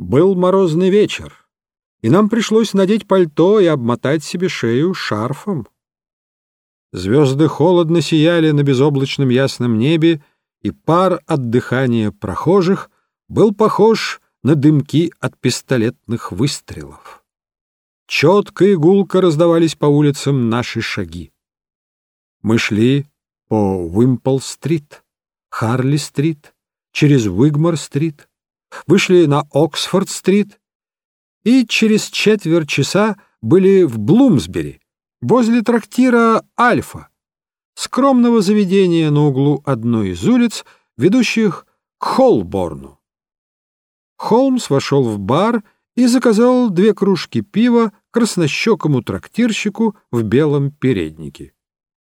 Был морозный вечер, и нам пришлось надеть пальто и обмотать себе шею шарфом. Звезды холодно сияли на безоблачном ясном небе, и пар от дыхания прохожих был похож на дымки от пистолетных выстрелов. Четко и гулко раздавались по улицам наши шаги. Мы шли по Уимпл-стрит, Харли-стрит, через Уигмор-стрит, вышли на Оксфорд-стрит и через четверть часа были в Блумсбери, возле трактира «Альфа», скромного заведения на углу одной из улиц, ведущих к Холборну. Холмс вошел в бар и заказал две кружки пива краснощекому трактирщику в белом переднике.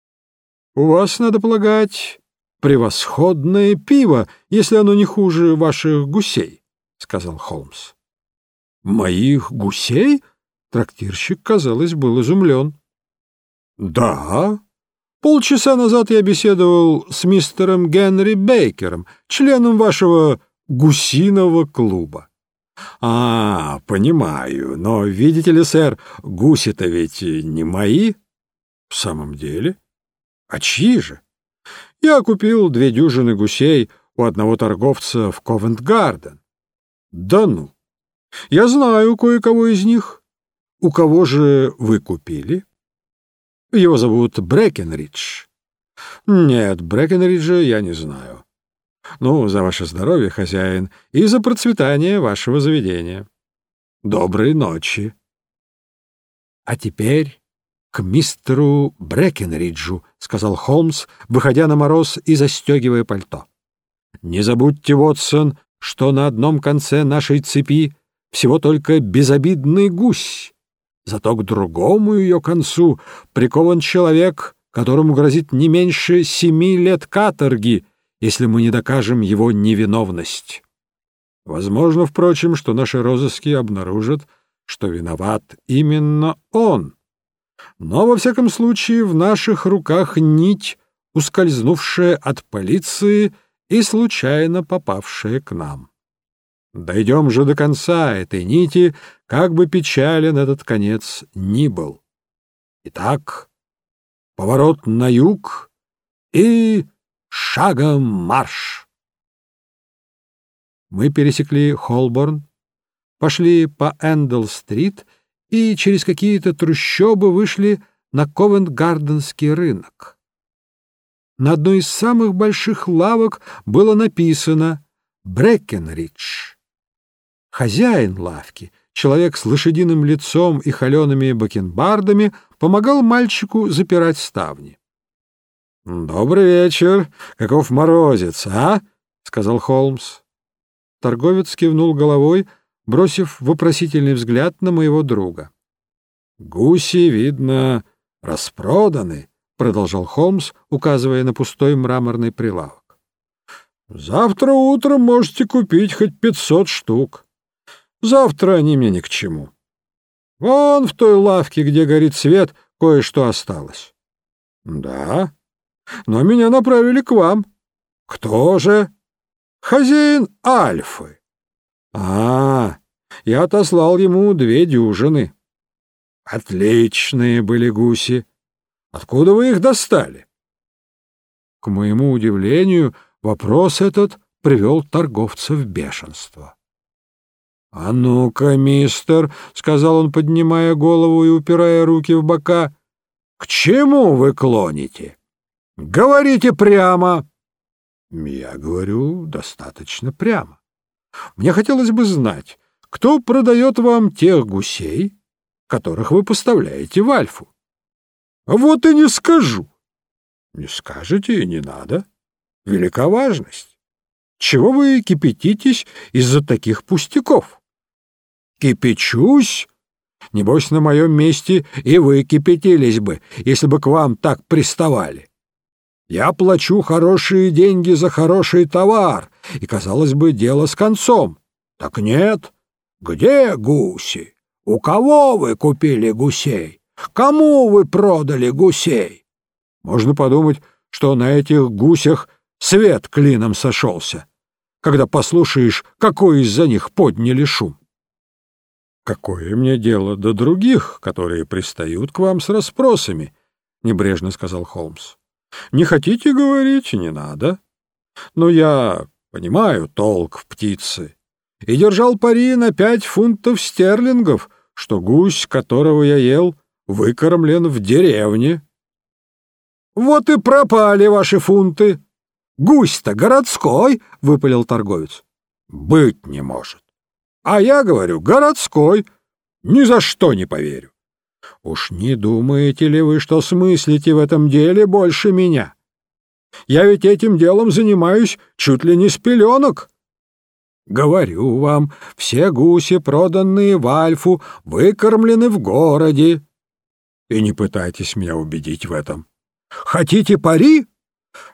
— У вас, надо полагать, превосходное пиво, если оно не хуже ваших гусей, — сказал Холмс. — Моих гусей? — трактирщик, казалось, был изумлен. — Да. Полчаса назад я беседовал с мистером Генри Бейкером, членом вашего гусиного клуба. — А, понимаю, но, видите ли, сэр, гуси-то ведь не мои. — В самом деле? А чьи же? — я купил две дюжины гусей у одного торговца в Ковент-Гарден. Да ну! Я знаю кое-кого из них. У кого же вы купили? Его зовут Брэкенридж. Нет, Брэкенриджа я не знаю. Ну, за ваше здоровье, хозяин, и за процветание вашего заведения. Доброй ночи. А теперь к мистеру Брэкенриджу», — сказал Холмс, выходя на мороз и застегивая пальто. «Не забудьте, Вотсон, что на одном конце нашей цепи всего только безобидный гусь, зато к другому ее концу прикован человек, которому грозит не меньше семи лет каторги, если мы не докажем его невиновность. Возможно, впрочем, что наши розыски обнаружат, что виноват именно он» Но, во всяком случае, в наших руках нить, ускользнувшая от полиции и случайно попавшая к нам. Дойдем же до конца этой нити, как бы печален этот конец ни был. Итак, поворот на юг и шагом марш! Мы пересекли Холборн, пошли по Эндл-стрит и через какие-то трущобы вышли на Ковент-Гарденский рынок. На одной из самых больших лавок было написано «Брэкенридж». Хозяин лавки, человек с лошадиным лицом и холеными бакенбардами, помогал мальчику запирать ставни. «Добрый вечер! Каков морозец, а?» — сказал Холмс. Торговец кивнул головой — бросив вопросительный взгляд на моего друга. «Гуси, видно, распроданы», — продолжал Холмс, указывая на пустой мраморный прилавок. «Завтра утром можете купить хоть пятьсот штук. Завтра они мне ни к чему. Вон в той лавке, где горит свет, кое-что осталось». «Да, но меня направили к вам». «Кто же?» «Хозяин Альфы». А, я отослал ему две дюжины. Отличные были гуси. Откуда вы их достали? К моему удивлению, вопрос этот привел торговца в бешенство. — А ну-ка, мистер, — сказал он, поднимая голову и упирая руки в бока, — к чему вы клоните? Говорите прямо. — Я говорю достаточно прямо. Мне хотелось бы знать, кто продает вам тех гусей, которых вы поставляете в Альфу. Вот и не скажу. Не скажете и не надо. Велика важность. Чего вы кипятитесь из-за таких пустяков? Кипячусь? Небось, на моем месте и вы кипятились бы, если бы к вам так приставали. Я плачу хорошие деньги за хороший товар, и, казалось бы, дело с концом. Так нет. Где гуси? У кого вы купили гусей? Кому вы продали гусей? Можно подумать, что на этих гусях свет клином сошелся, когда послушаешь, какой из-за них подняли шум. Какое мне дело до других, которые пристают к вам с расспросами? — небрежно сказал Холмс. — Не хотите говорить — не надо. Но я понимаю толк в птице и держал пари на пять фунтов стерлингов, что гусь, которого я ел, выкормлен в деревне. — Вот и пропали ваши фунты. Гусь-то городской, — выпалил торговец. — Быть не может. А я говорю, городской. Ни за что не поверю. Уж не думаете ли вы, что смыслите в этом деле больше меня? Я ведь этим делом занимаюсь чуть ли не с пеленок. Говорю вам, все гуси, проданные в Альфу, выкормлены в городе. И не пытайтесь меня убедить в этом. Хотите пари?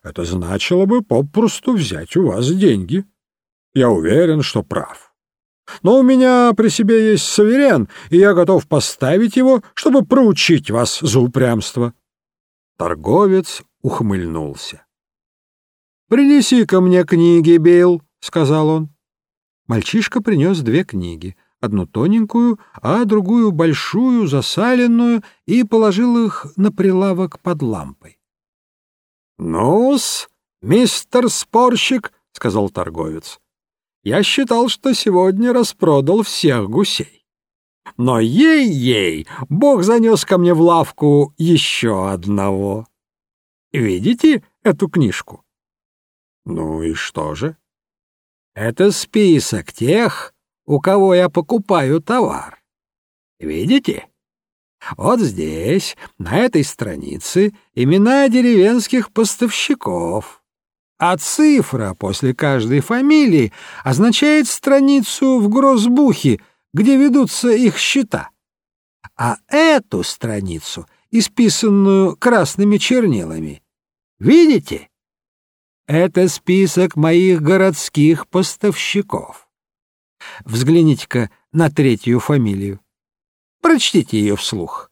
Это значило бы попросту взять у вас деньги. Я уверен, что прав. Но у меня при себе есть суверен, и я готов поставить его, чтобы проучить вас за упрямство. Торговец ухмыльнулся. — Принеси ко мне книги, Билл, — сказал он. Мальчишка принес две книги, одну тоненькую, а другую большую, засаленную, и положил их на прилавок под лампой. — Ну-с, мистер спорщик, — сказал торговец, — я считал, что сегодня распродал всех гусей. Но ей-ей, Бог занес ко мне в лавку еще одного. Видите эту книжку? — Ну и что же? — это список тех, у кого я покупаю товар. Видите? Вот здесь, на этой странице, имена деревенских поставщиков. А цифра после каждой фамилии означает страницу в грозбухе, где ведутся их счета. А эту страницу, исписанную красными чернилами, видите? Это список моих городских поставщиков. Взгляните-ка на третью фамилию. Прочтите ее вслух.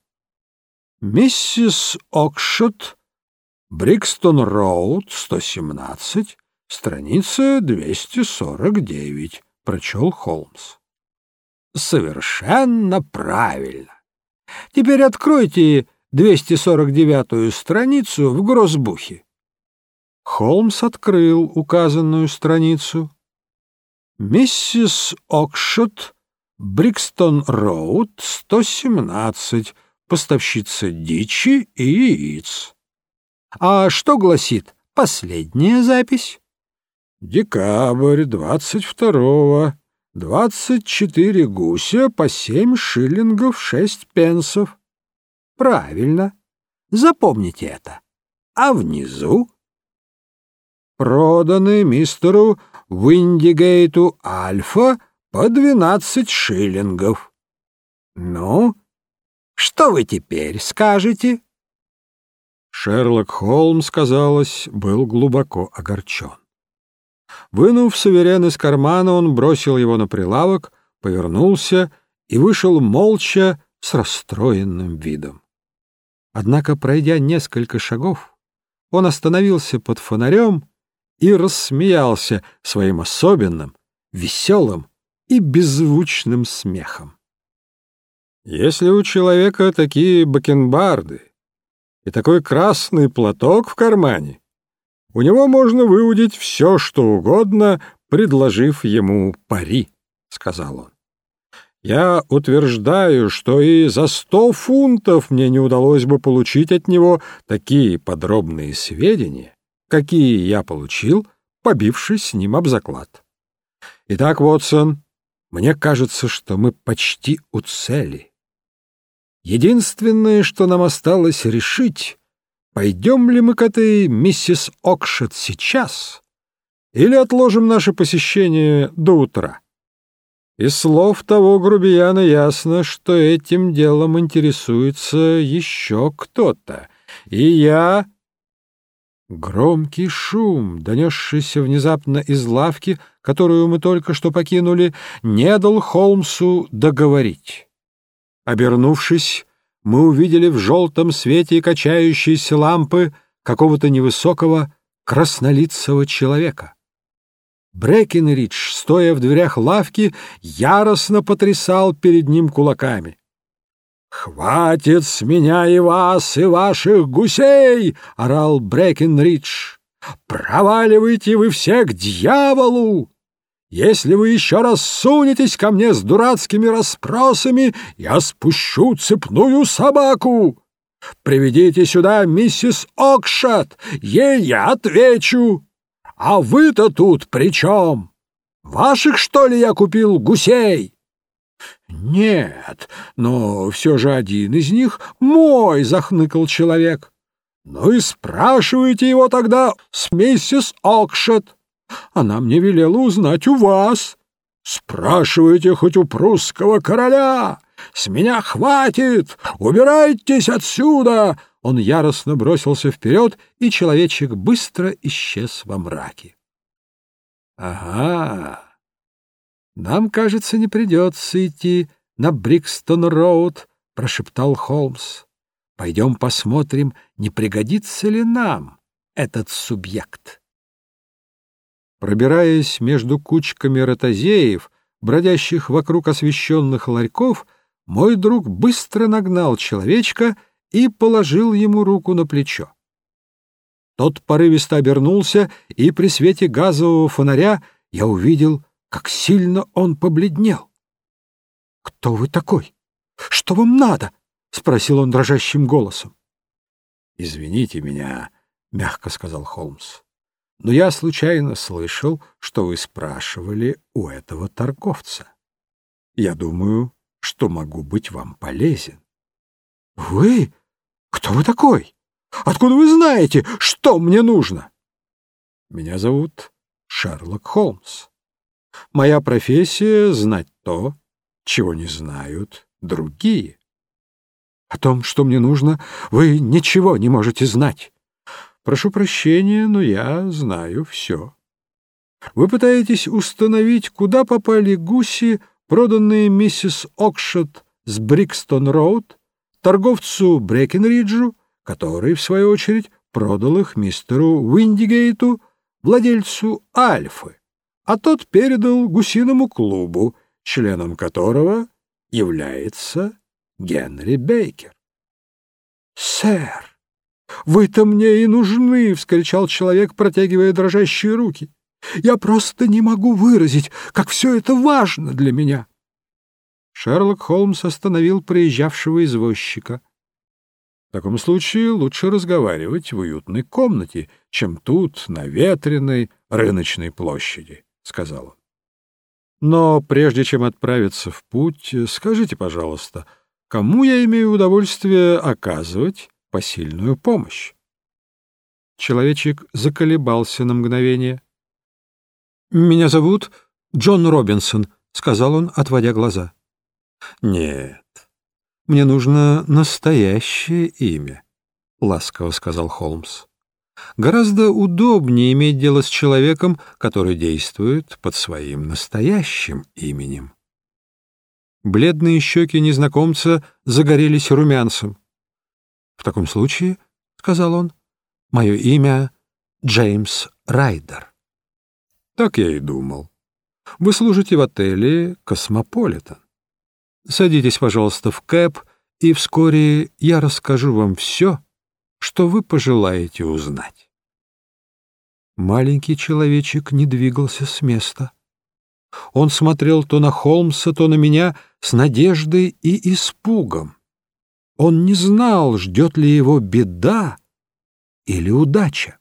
Миссис Окшот, Брикстон-Роуд, 117, страница 249, прочел Холмс. Совершенно правильно. Теперь откройте 249-ю страницу в Грозбухе. Холмс открыл указанную страницу. «Миссис Окшот, Брикстон-Роуд, 117, поставщица дичи и яиц». «А что гласит последняя запись?» «Декабрь 22-го, 24 гуся по 7 шиллингов 6 пенсов». «Правильно. Запомните это. А внизу проданы мистеру Виндигейту Альфа по двенадцать шиллингов. Ну, что вы теперь скажете? Шерлок Холмс, казалось, был глубоко огорчен. Вынув суверен из кармана, он бросил его на прилавок, повернулся и вышел молча с расстроенным видом. Однако, пройдя несколько шагов, он остановился под фонарем и рассмеялся своим особенным, веселым и беззвучным смехом. Если у человека такие бакенбарды и такой красный платок в кармане, у него можно выудить все, что угодно, предложив ему пари, — сказал он. Я утверждаю, что и за сто фунтов мне не удалось бы получить от него такие подробные сведения, какие я получил, побившись с ним об заклад. Итак, Вотсон, мне кажется, что мы почти у цели. Единственное, что нам осталось решить, пойдем ли мы к этой миссис Окшет сейчас или отложим наше посещение до утра. Из слов того грубияна ясно, что этим делом интересуется еще кто-то, и я Громкий шум, донесшийся внезапно из лавки, которую мы только что покинули, не дал Холмсу договорить. Обернувшись, мы увидели в желтом свете качающейся лампы какого-то невысокого краснолицего человека. Брекенридж, стоя в дверях лавки, яростно потрясал перед ним кулаками. «Хватит с меня и вас, и ваших гусей!» — орал Брекенридж. «Проваливайте вы все к дьяволу! Если вы еще раз сунетесь ко мне с дурацкими расспросами, я спущу цепную собаку! Приведите сюда миссис Окшат, ей я отвечу! А вы-то тут при чем? Ваших, что ли, я купил гусей?» «Нет, но все же один из них мой», — захныкал человек. «Ну и спрашивайте его тогда с миссис Окшет. Она мне велела узнать у вас. Спрашивайте хоть у прусского короля. С меня хватит! Убирайтесь отсюда!» Он яростно бросился вперед, и человечек быстро исчез во мраке. «Ага, нам, кажется, не придется идти на Брикстон-Роуд», — прошептал Холмс. «Пойдем посмотрим, не пригодится ли нам этот субъект». Пробираясь между кучками ротозеев, бродящих вокруг освещенных ларьков, мой друг быстро нагнал человечка и положил ему руку на плечо. Тот порывисто обернулся, и при свете газового фонаря я увидел, как сильно он побледнел. — Кто вы такой? Что вам надо? — спросил он дрожащим голосом. — Извините меня, — мягко сказал Холмс, — но я случайно слышал, что вы спрашивали у этого торговца. Я думаю, что могу быть вам полезен. — Вы? Кто вы такой? Откуда вы знаете, что мне нужно? Меня зовут Шерлок Холмс. Моя профессия — знать то, чего не знают другие. О том, что мне нужно, вы ничего не можете знать. Прошу прощения, но я знаю все. Вы пытаетесь установить, куда попали гуси, проданные миссис Окшот с Брикстон-Роуд, торговцу Брекенриджу, который, в свою очередь, продал их мистеру Уиндигейту, владельцу Альфы, а тот передал гусиному клубу, членом которого является Генри Бейкер. «Сэр, вы-то мне и нужны!» — вскричал человек, протягивая дрожащие руки. «Я просто не могу выразить, как все это важно для меня!» Шерлок Холмс остановил проезжавшего извозчика. В таком случае лучше разговаривать в уютной комнате, чем тут, на ветреной рыночной площади, — сказал он. Но прежде чем отправиться в путь, скажите, пожалуйста, кому я имею удовольствие оказывать посильную помощь? Человечек заколебался на мгновение. — Меня зовут Джон Робинсон, — сказал он, отводя глаза. «Нет, мне нужно настоящее имя», — ласково сказал Холмс. «Гораздо удобнее иметь дело с человеком, который действует под своим настоящим именем». Бледные щеки незнакомца загорелись румянцем. «В таком случае, — сказал он, — мое имя Джеймс Райдер». «Так я и думал. Вы служите в отеле «Космополитен». Садитесь, пожалуйста, в кэб, и вскоре я расскажу вам все, что вы пожелаете узнать. Маленький человечек не двигался с места. Он смотрел то на Холмса, то на меня с надеждой и испугом. Он не знал, ждет ли его беда или удача.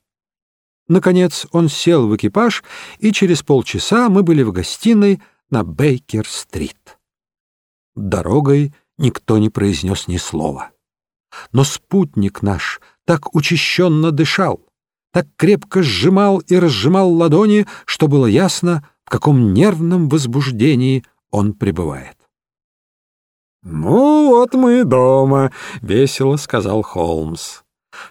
Наконец он сел в экипаж, и через полчаса мы были в гостиной на Бейкер-стрит. Дорогой никто не произнес ни слова. Но спутник наш так учащенно дышал, так крепко сжимал и разжимал ладони, что было ясно, в каком нервном возбуждении он пребывает. «Ну вот мы и дома», — весело сказал Холмс.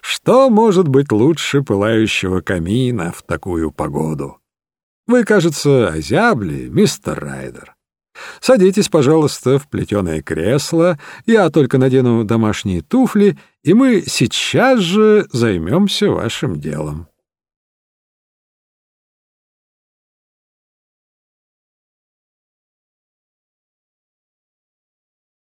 «Что может быть лучше пылающего камина в такую погоду? Вы, кажется, озябли, мистер Райдер. Садитесь, пожалуйста, в плетеное кресло, я только надену домашние туфли, и мы сейчас же займемся вашим делом.